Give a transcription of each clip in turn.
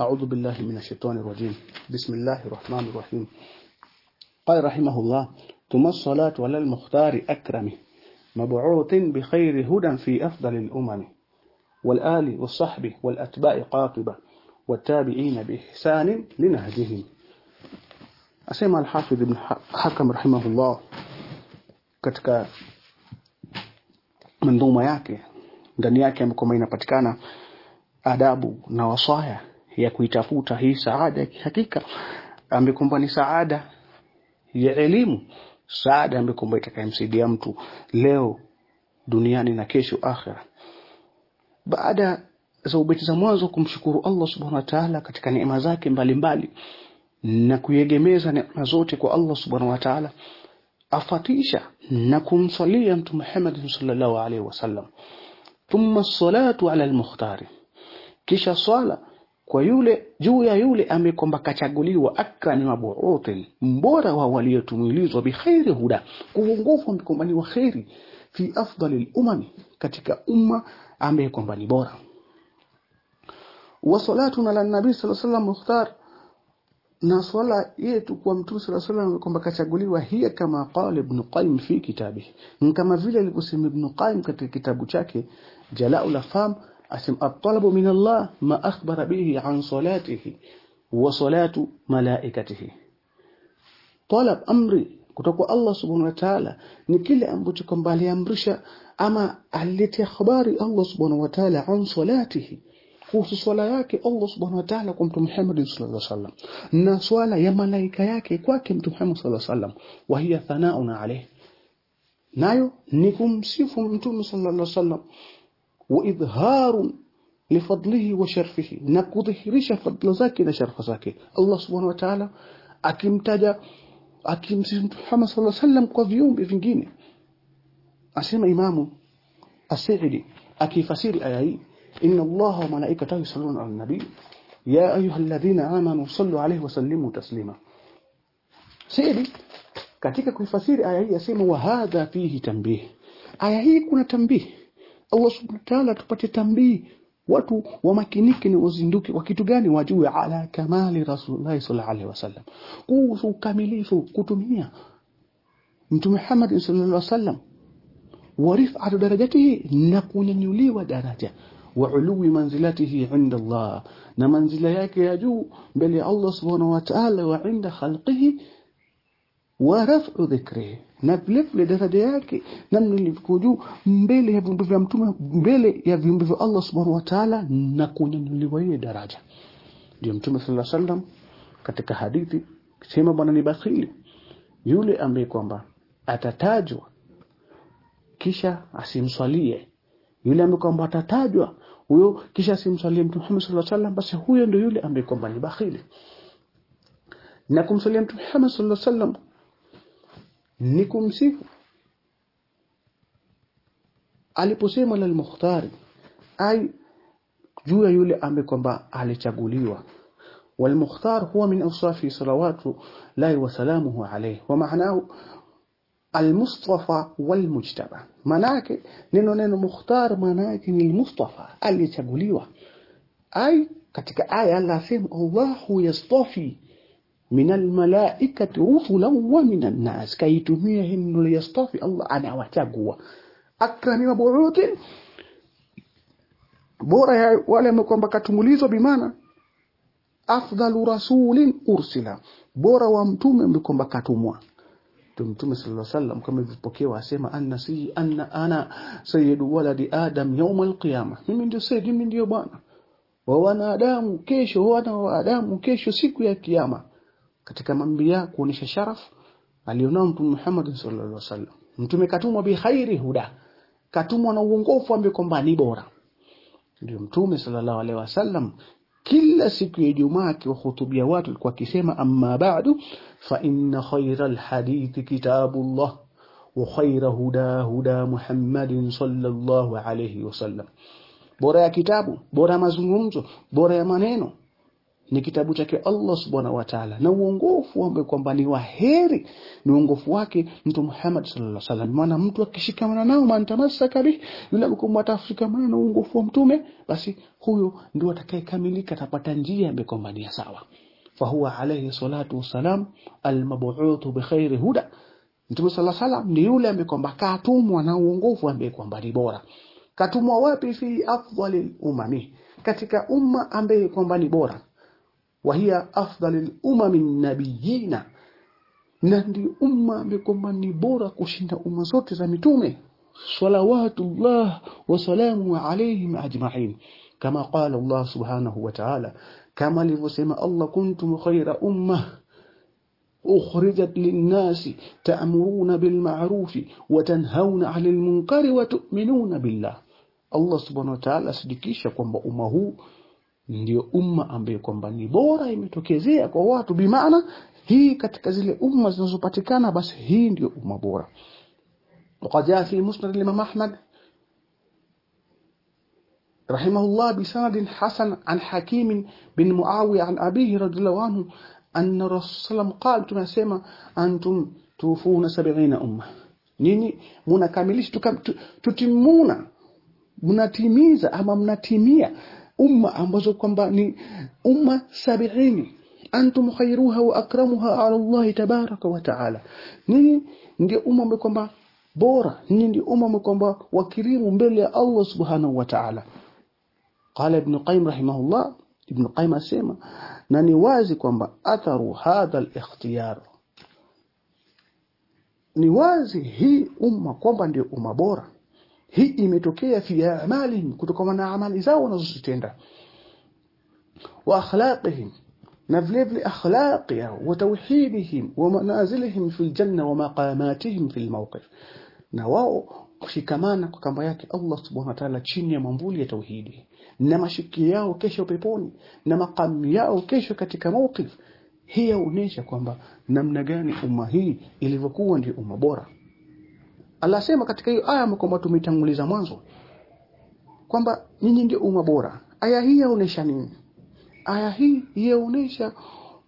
أعوذ بالله من الشيطان الرجيم. بسم الله الرحمن الرحيم. قال رحمه الله ثم الصلاة على المختار أكرم مبعوث بخير هدى في أفضل الأمم والآل والصحب والأتباع قاطبة والتابعين بإحسان لنهجهم. أسمى الحافظ ابن حكم رحمه الله katika mandhuma yake. Ndani yake ambapo inapatikana adabu na ya kuitafuta hii saada hakika ambayo ni saada ya elimu saada ambayo itakayemsaidia mtu leo duniani na kesho akhira baada za ubeti za mwanzo kumshukuru Allah subhanahu wa ta'ala katika neema zake mbalimbali na kuiegemeza neema zote kwa Allah subhanahu wa ta'ala afatisha na kumsalia mtume Muhammad sallallahu alaihi wasallam. Thumma salatu ala al-mukhtari kisha swala kwa yule juu ya yule amekwamba kachaguliwa akrami mabuuthi mbora wa waliotumilizwa bikhairi huda kuongofu mkombani ni waheri fi afdali umami katika umma ambaye kwamba ni bora. Wa salatuna ala nabii sallallahu alaihi wasallam mukhtar na swala yetu kwa mtume sallallahu alaihi kwamba kachaguliwa hiya kama qala ibn qayyim fi kitabih kama vile alivyosema ibn qayyim katika kitabu chake jalaul afham asem at-talabu min Allah ma akhbara bihi an salatihi wa salatu malaikatihi talab amri kutoka Allah subhanahu wa ta'ala ni kile ambacho kwamba aliamrisha ama aliletea habari Allah subhanahu wa ta'ala an salatihi kuhusu swala yake Allah subhanahu wa ta'ala kwa mtume Muhammad sallallahu alaihi wasallam na swala ya malaika yake kwake mtume Muhammad sallallahu alaihi wasallam wa hiya thanauna alayhi nayo ni kumsifu mtume sallallahu alaihi wasallam وإظهار لفضله وشرفه. نكظهرش فضل ذاكي نشرف ذاكي الله سبحانه وتعالى أكمتدى أكمسيس محمد صلى الله عليه وسلم كوفيوم بفنجيني. أسمى إمام السعدي أكفسير الآيائي. إن الله وملائكته يصلون على النبي. يا أيها الذين آمنوا صلوا عليه وسلموا تسليما. سيدي كتك كفسير آيائي أسمى وهذا فيه تنبيه. آيائي كنا تنبيه. Allah subhanahu wa ta'ala tupate tanbih watu wamakinike ni wazinduke wa kitu gani wajue ala kamali rasulullah sallallahu alaihi wasallam kuhusu ukamilifu kutumia mtume Muhammad sallallahu alaihi wasallam wa rif'atu darajatihi na kunyanyuliwa daraja وعلو منزلته عند الله na manzila yake ya juu mbele Allah subhanahu wa ta'ala wa inda khalqihi wa raf'u dhikrihi na vile vile daraja yake namna ilivyo juu mbele ya viumbe vya mtume mbele ya viumbe vya Allah subhanahu wa ta'ala na kunyanyuliwa ile daraja. Ndio mtume sallallahu alaihi wasallam katika hadithi sema bwana ni bakhili yule ambaye kwamba atatajwa kisha asimswalie. Yule ambaye kwamba atatajwa huyo kisha asimswalie mtume Muhammad sallallahu alaihi wasallam basi huyo ndio yule ambaye kwamba ni bakhili. Na kumswalia mtume Muhammad sallallahu alaihi wasallam ni kumsifu aliposema lal mukhtari ai juu ya yule ambaye kwamba alichaguliwa والمختار هو من أوصافه صلوات الله وسلامه عليه ومعناه المصطفى والمجتبى manake neno neno mukhtar manake ni mustafa aliyechaguliwa ai katika aya Allah asema Allahu yastafi min almalaikati rusulan wa min annas kaitumia neno yastafi Allah anawachagua. Akrami maburutin bora ya wale kwamba katumulizwa bimana afdalu rasulin ursila. Bora wa mtume kwamba katumwa. Mtume sallallahu alaihi wasallam kama ilivyopokewa asema anna si anna ana sayyidu waladi adam yawm alqiyama. Mimi ndio sayyid mimi ndio bwana. Wa wanadamu kesho wana wa adamu kesho siku ya kiyama katika mambia kuonesha sharaf alionao mtume Muhammad sallallahu alaihi wasallam. Mtume katumwa bi khairi huda katumwa na uongofu ambaye kwamba ni bora. Ndio mtume sallallahu alaihi wasallam kila siku ya Ijumaa akiwahutubia watu alikuwa akisema amma ba'du fa inna khayral hadithi kitabullah wa khayra huda huda Muhammadin sallallahu alaihi wasallam. Bora ya kitabu bora ya mazungumzo bora ya maneno ni kitabu chake Allah subhanahu wa ta'ala, na uongofu ambao kwamba ni waheri ni uongofu wake Mtume Muhammad sallallahu alaihi wasallam. Maana mtu akishikamana nao, man tamassaka bih, yule atafikamana na uongofu wa mtume, basi huyo ndio atakayekamilika, atapata njia ambayo kwamba ni sawa. Fahuwa alayhi salatu wassalam almab'uthu bikhairi huda, Mtume sallallahu alaihi wasallam ni yule ambaye kwamba katumwa na uongofu ambaye kwamba ni bora. Katumwa wapi? Fi afdhalil umami, katika umma ambaye kwamba ni bora wahiya afdalil umami nabiyina, na ndi umma ambaye kwamba ni bora kushinda umma zote za mitume salawatullah wasalamu alaihim ajmain, kama qala Allah subhanahu wa ta'ala, kama alivyosema Allah, kuntum khaira umma ukhrijat linnasi ta'muruna bilma'rufi wa tanhauna 'anil munkari wa tu'minuna billah. Allah subhanahu wa ta'ala ndio umma ambayo kwamba ni bora imetokezea kwa watu, bimaana hii katika zile umma zinazopatikana, basi hii ndio umma bora. Waqad jaa fi musnad al-Imam Ahmad rahimahullah bisanadin hasan an Hakim bin Muawiya an abihi radhiyallahu anhu anna Rasul sallam qala, tunasema antum tufuna sab'ina umma, nini munakamilisha tutimuna, mnatimiza ama mnatimia umma ambazo kwamba ni umma sabiini antum khairuha wa akramuha ala Allah tabaraka wa taala, ninyi ndio umma ambao kwamba bora, ninyi ndio umma ambao kwamba wakirimu mbele ya Allah subhanahu wa taala. Qala Ibn Qayyim rahimahullah, Ibn Qayyim asema na ni wazi kwamba atharu hadha al-ikhtiyar, ni wazi hii umma kwamba ndio umma bora hii imetokea fi amalihim, kutokana na amali zao wanazozitenda, wa akhlaqihim, na vile vile akhlaqi yao, wa tauhidihim wa manazilihim fi aljanna wa maqamatihim fi almawqif, na wao kushikamana kwa kamba yake Allah subhanahu wa ta'ala chini ya mamvuli ya tauhidi, na mashiki yao kesho peponi, na maqam yao kesho katika mawqif. Hii yaonyesha kwamba namna gani umma hii ilivyokuwa ndio umma bora. Allah sema katika hiyo aya kwamba tumetanguliza mwanzo kwamba nyinyi ndio umma bora. Aya hii yaonesha nini? Aya hii yaonesha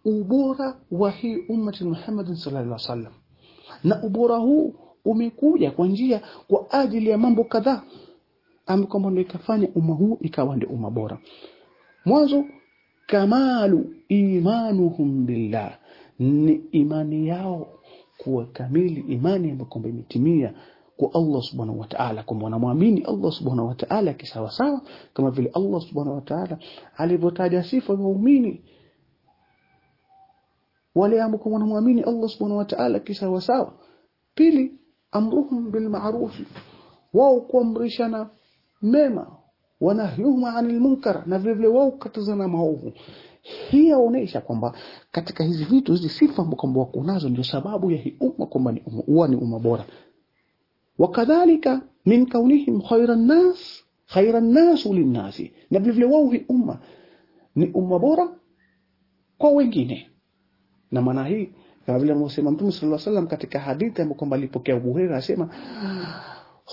ubora wa hii ummati Muhammad sallallahu alaihi wasallam, na ubora huu umekuja kwa njia kwa ajili ya mambo kadhaa ambayo ndio ikafanya umma huu ikawa ndio umma bora. Mwanzo, kamalu imanuhum billah, ni imani yao kuwa kamili imani ambayo kwamba imetimia kwa Allah subhanahu wa ta'ala, kwamba wanamwamini Allah subhanahu wa ta'ala kisawasawa, kama vile Allah subhanahu wa ta'ala alivyotaja sifa za waumini wale ambao wanamwamini Allah subhanahu wa ta'ala kisawasawa. Pili, amruhum bil ma'ruf, wao kuamrishana mema, wanahyuhum anil munkar, na vile vile wao kukatazana maovu hii yaonesha kwamba katika hizi vitu hizi sifa kwamba wako nazo ndio sababu ya hii umma kwamba ni umma ni umma bora. Wakadhalika min kaunihim khairan nas khairan nas linnasi, na vile vile wao hii umma ni umma bora kwa wengine. Na maana hii kama vile amesema Mtume sallallahu alaihi wasallam katika hadithi ambayo kwamba alipokea Abu Hurairah asema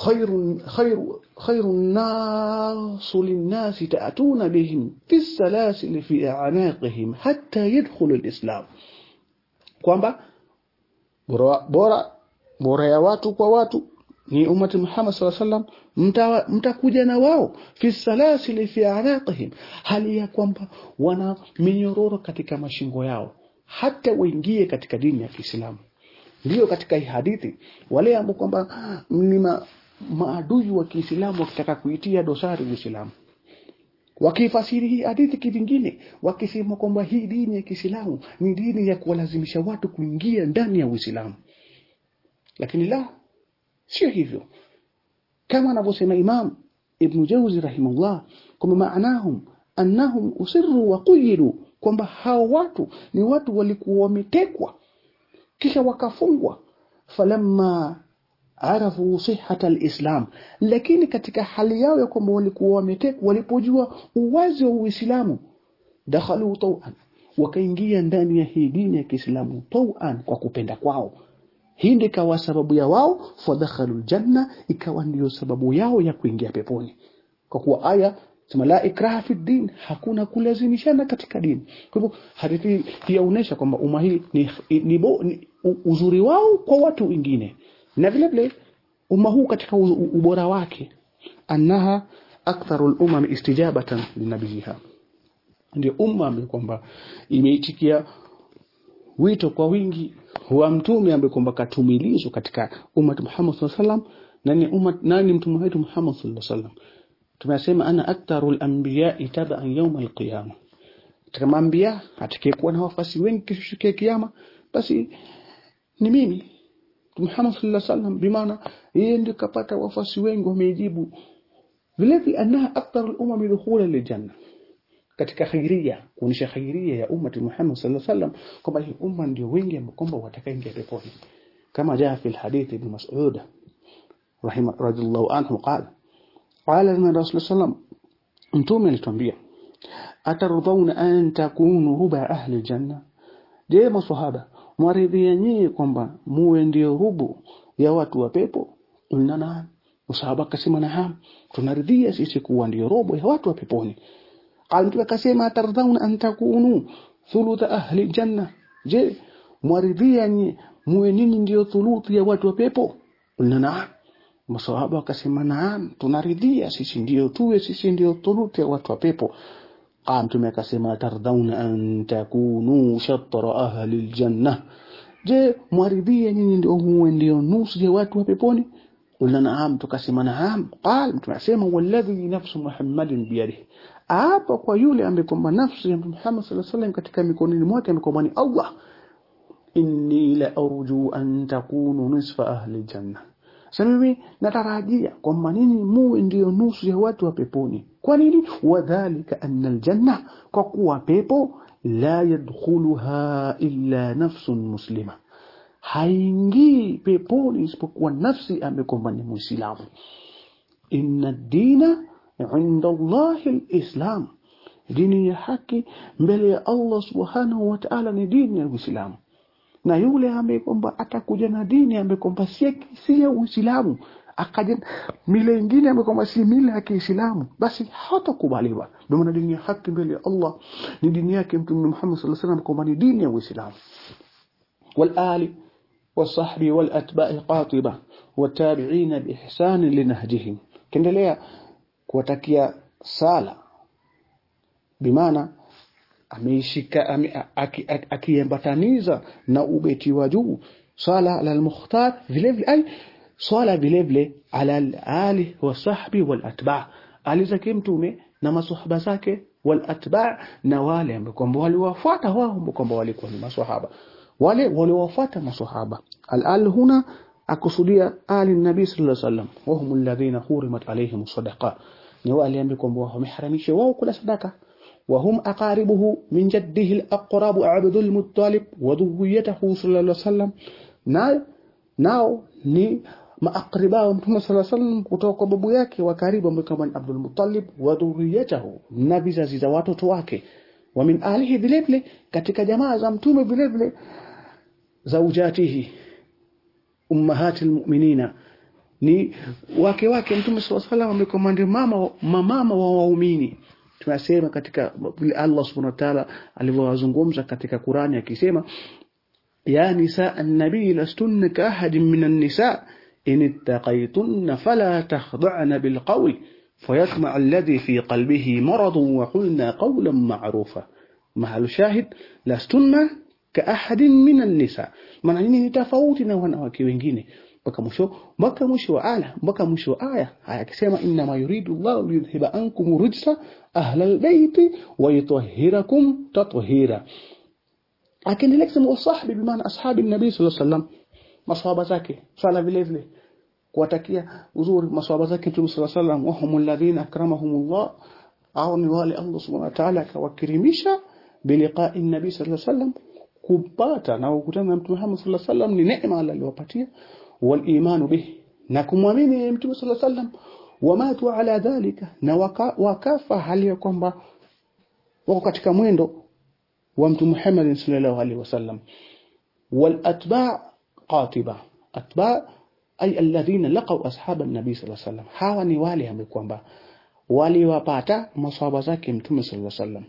خير خير خير الناس للناس تأتون بهم في السلاسل في أعناقهم حتى يدخل الإسلام kwamba bora bora bora ya watu kwa watu ni ummati Muhammad sallallahu alaihi wasallam mtakuja na wao fi salasili fi anaqihim, hali ya kwamba wana minyororo katika mashingo yao hata waingie katika dini ya Kiislamu. Ndiyo katika hii hadithi wale ambao kwamba ni maadui wa Kiislamu wakitaka kuitia dosari Uislamu, wakifasiri hii hadithi kivingine, wakisema kwamba hii dini ya Kiislamu ni dini ya kuwalazimisha watu kuingia ndani ya Uislamu, lakini la, sio hivyo, kama anavyosema Imam Ibn Jauzi rahimahullah, kwamba maanahum annahum usirru wa quyidu, kwamba hao watu ni watu walikuwa wametekwa kisha wakafungwa, falamma arafu sihata alislam, lakini katika hali yao ya kwamba walikuwa wameteka, walipojua uwazi wa Uislamu, dakhalu tauan, wakaingia ndani ya hii dini ya Kiislamu tauan, kwa kupenda kwao. Hii ndio ikawa sababu ya wao, fadakhalu ljanna, ikawa ndiyo sababu yao ya kuingia peponi, kwa kuwa aya sema la ikraha fi din hakuna kulazimishana katika dini. Kwa hivyo hadithi yaonesha kwamba umma ni, ni, bo, ni uzuri wao kwa watu wengine na vile vile umma huu katika ubora wake annaha aktharul umam istijabatan linabiha ndio umma ambaye kwamba imeitikia wito kwa wingi wa mtume ambaye kwamba katumilizwa katika ummat Muhammad sallallahu alaihi wasallam nani ummat nani mtume wetu Muhammad sallallahu alaihi wasallam. Tumesema ana aktharul al-anbiya taban yawm alqiyama kama anbiya atakayekuwa na wafasi wengi kesho ya kiyama basi ni mimi Mtume sallallahu wasallam bimaana yeye ndiye kapata wafasi wengi wamejibu vile vile annaha aktharu al-umam dukhula lil-janna katika khairia kuonesha khairia ya ummati Muhammad sallallahu alaihi wasallam kwamba hii umma ndio wengi ambao kwamba watakaingia peponi kama jaa fi alhadith ibn Mas'ud rahima radhiallahu anhu qala qala lana rasul sallam mtume alituambia atardhauna an takunu ruba ahli aljanna je maswahaba mwaridhia nyie kwamba muwe ndio rubu ya watu wa pepo. Ulna na usahaba kasema na ham tunaridhia sisi kuwa ndio robo ya watu wa peponi. Alimtu akasema atardhauna an takunu thuluth ahli janna. Je mwaridhia nyie muwe ninyi ndio thuluthi ya watu wa pepo? Ulna na masahaba akasema naam tunaridhia sisi ndio tuwe sisi ndio thuluthi ya watu wa pepo. Kaa Mtume akasema tardhauna an takunu shatra ahli aljanna, je mwaridhia nyinyi ndio muwe ndio nusu ya watu wa peponi? Kulna naam, tukasema naam. Qal, Mtume asema walladhi nafsu Muhammadin biyadihi, apa kwa yule ambaye kwamba nafsi ya Muhammad sallallahu alaihi wasallam katika mikononi mwake amekwamba ni Allah, inni la arju an takunu nisfa ahli aljanna sasa mimi natarajia kwamba nini? Muwe ndiyo nusu ya watu wa peponi. Kwa nini? Wadhalika anna aljanna kwa kuwa pepo la yadkhuluha illa nafsun muslima. Haingii peponi isipokuwa nafsi amekomba ni muislamu. Inna dina inda Allahi alislam. Dini ya haki mbele ya Allah subhanahu wa ta'ala ni dini ya Uislamu na yule ambaye kwamba atakuja na dini ambaye kwamba si ya Uislamu akaja mila ingine ambayo kwamba si mila ya Kiislamu, basi hatakubaliwa. Ndio maana dini ya haki mbele ya Allah ni dini yake Mtume Muhammad sallallahu alaihi wasallam, kwamba ni dini ya Uislamu. wal ali wasahbi wal atba'i qatiba watabi'ina biihsan linahjihim. Kendelea kuwatakia sala bimaana ameishika ame, akiambataniza na ubeti wa juu. Swala ala al-mukhtar vile vile ay swala vile vile ala al-ali wa sahbi wal atba. Ali zake mtume na maswahaba zake wal atba na wale ambao kwamba waliwafuata wao ambao kwamba walikuwa ni maswahaba. Wale waliowafuata maswahaba. Al-al huna akusudia ali nabii sallallahu alaihi wasallam wa hum alladhina hurimat alaihim sadaqa. Ni wale ambao kwamba wameharamisha wao kula sadaka وهم أقاربه من جده الأقرب عبد المطلب وذويته صلى الله عليه وسلم ناو ناو ni maaqribao mtume sala salam kutoka kwa babu yake wa karibu ambaye kama Abdul Muttalib wa dhurriyatahu na vizazi za watoto wake wa min alihi vile vile katika jamaa za mtume vile vile zaujatihi ummahati almu'minina ni wake wake mtume sala salam amekuwa ndio mama mamama wa waumini Tunasema katika vile Allah subhanahu wa ta'ala alivyowazungumza katika Qur'ani akisema ya nisa an-nabi lastunna ka ahadin min an-nisa in ittaqaytunna fala takhda'na bil qawl fayatma alladhi fi qalbihi marad wa qulna qawlan ma'rufa mahal shahid lastunna ka ahadin min an-nisa maana ni tofauti na wanawake wengine mwisho mpaka mwisho wa aya mpaka mwisho wa aya akisema inna ma yuridu Allah liyudhhiba ankum rijsa ahla albayt wa yutahhirakum tathira akiendelea kusema wasahbi bimaana ashabi nabii sallallahu alaihi wasallam maswahaba zake sala vile vile kuwatakia uzuri maswahaba zake Mtume sallallahu alaihi wasallam wa humul ladhina akramahumullah au ni wale Allah subhanahu wa ta'ala akawakirimisha biliqa'i nabii sallallahu alaihi wasallam kupata na kukutana na Mtume Muhammad sallallahu alaihi wasallam ni neema aliyowapatia والإيمان به. نكم ومين يمتم صلى الله عليه وسلم؟ وماتوا على ذلك. وكافة. هل يكون وقتك مويندو. ومت محمد صلى الله عليه وسلم. والأتباع قاطبة. أتباع أي الذين لقوا أصحاب النبي صلى الله عليه وسلم. هاو نواليها بكوانبا والي وباتا مصابة زاكم صلى الله عليه وسلم.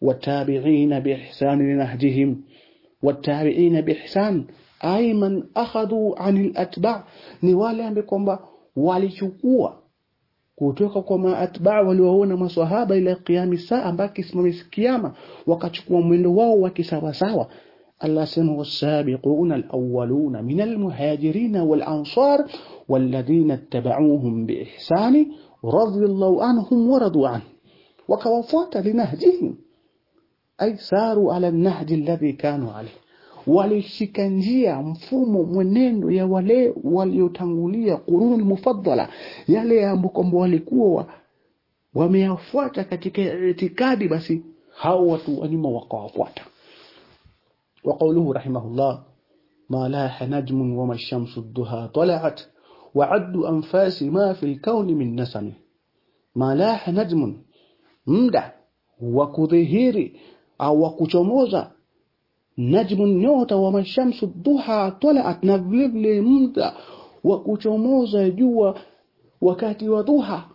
والتابعين بإحسان لنهجهم. والتابعين بإحسان man akhadhu anil atba' ni wale ambao kwamba walichukua kutoka kwa maatba walioona maswahaba ila qiyami saa mpaka kisimame kiyama wakachukua mwendo wao wa kisawasawa Allah sema wasabiquna alawwaluna min almuhajirin walansar walladhina ittaba'uuhum biihsani radiyallahu anhum wa radu an wakawafuata linahjihim ay saru ala nahji alladhi kanu alayhi walishika njia mfumo mwenendo ya wale waliotangulia qurunul mufaddala yale ambao kwamba walikuwa wameyafuata katika itikadi basi hao watu wanyuma wakawafuata وقوله رحمه الله ما لاح نجم وما الشمس الضحى طلعت وعد أنفاس ما في الكون من نسم ما لاح نجم مدى وكظهيري أو وكشموزا najmu nyota wa mashamsu duha tolaat na vilevile muda wa kuchomoza jua wakati wa duha.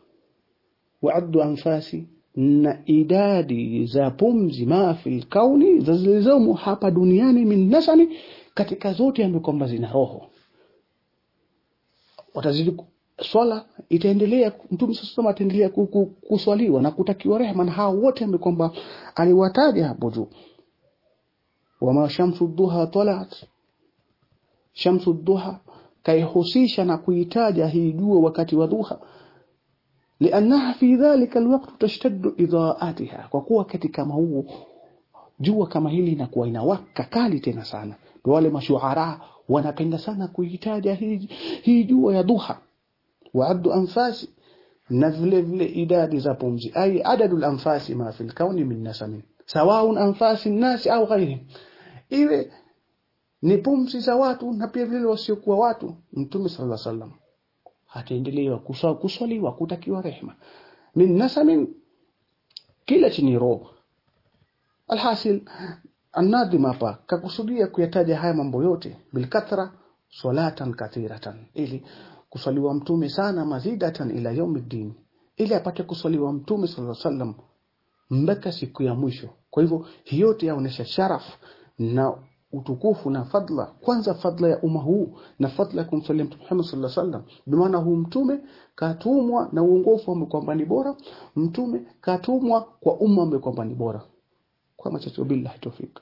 Waaddu anfasi na idadi za pumzi ma fil kauni za zilizomo hapa duniani min nasani katika zote ambazo kwamba zina roho. Watazidi swala itaendelea mtume sasa ataendelea kuswaliwa na kutakiwa rehema na hao wote ambao aliwataja hapo juu وما شمس الضحى طلعت. شمس الضحى كيحسيشه نكيتaja hii jua جوا wa dhuha. لأنها في ذلك الوقت تشتد إضاءتها. وكوا ketika mauo jua kama hili inakuwa inawaka kali tena sana. Wale mashuara wanapenda sana kuitaja hii hii jua ya dhuha. وعد انفاس نزلل اداد زابومزي اي عدد الانفاس ما في الكون من نسم سواء انفاس الناس أو غيرهم iwe ni pumzi za watu na pia vile wasiokuwa watu mtume sallallahu alaihi wasallam hataendelewa kuswaliwa kutakiwa rehema. Min nasamin kila chini roho. Alhasil anadhim hapa kakusudia kuyataja haya mambo yote bilkathra salatan kathiratan ili kuswaliwa mtume sana mazidatan ila yaumiddin ili apate kuswaliwa mtume sallallahu alaihi wasallam mpaka siku ya mwisho. Kwa hivyo hiyote yote yaonesha sharaf na utukufu na fadla kwanza fadla ya umma huu na fadla ya kumsalia mtume Muhammad sallallahu alaihi wasallam. Bimaana huu mtume katumwa na uongofu wa kwamba ni bora. Mtume katumwa kwa umma wa kwamba ni bora. Kwa machacho billahi tawfik